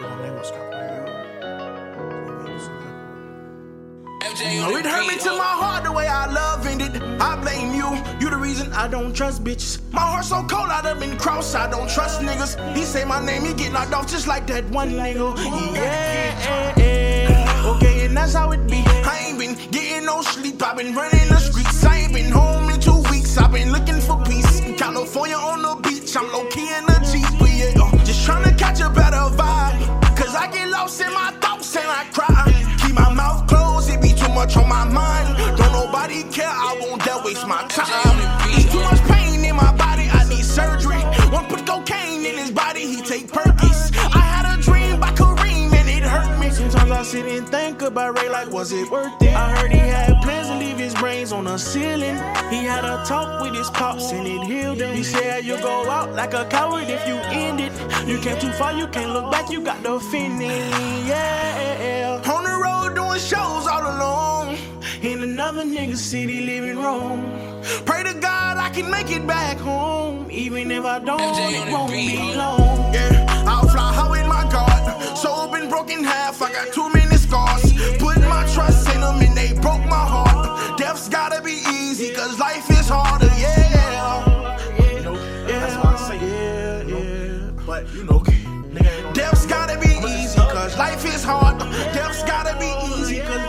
It hurt me to my heart the way I love ended. I blame you. You the reason I don't trust bitches. My heart so cold, I done been crossed. I don't trust niggas. He say my name, he get knocked off just like that one nigga. Yeah, okay, and that's how it be. I ain't been getting no sleep. I been running the streets. I ain't been home in two weeks. I been looking for peace. California on the beach. I'm low lost in my thoughts and I cry. Keep my mouth closed, it be too much on my mind. Don't nobody care, I won't dare waste my time. It's too much pain in my body, I need surgery. One put cocaine in his body, he take Perkies. I had a dream by Kareem and it hurt me. Sometimes I sit and think about Ray like, was it worth it? I heard he had plans to leave his brains on the ceiling. He had a talk with his pops and it healed him. He said you go out like a coward if you end it. You came too far, you can't look back, you got the feeling, Yeah. On the road doing shows all alone. In another nigga city living wrong. Pray to God I can make it back home. Even if I don't, it won't be long.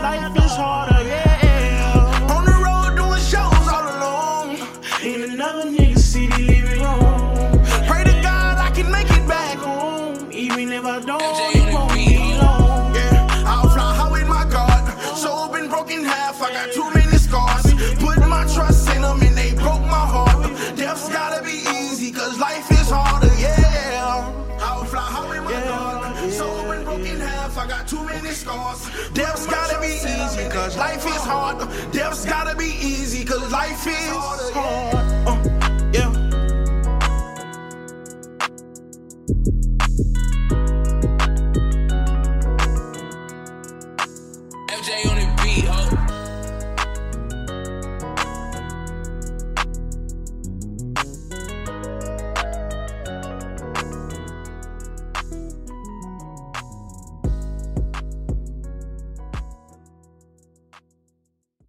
Life is harder, yeah. On the road doing shows all alone. In another nigga city living wrong. Pray to God I can make it back home. Even if I don't, it won't be long. Yeah, I'll fly high with my God. Soul been broken half, I got too many scars. Put my trust in them and they broke my heart. Death's gotta I got too many scars. Death's gotta be easy, cause life is hard. Death's gotta be easy, cause life is.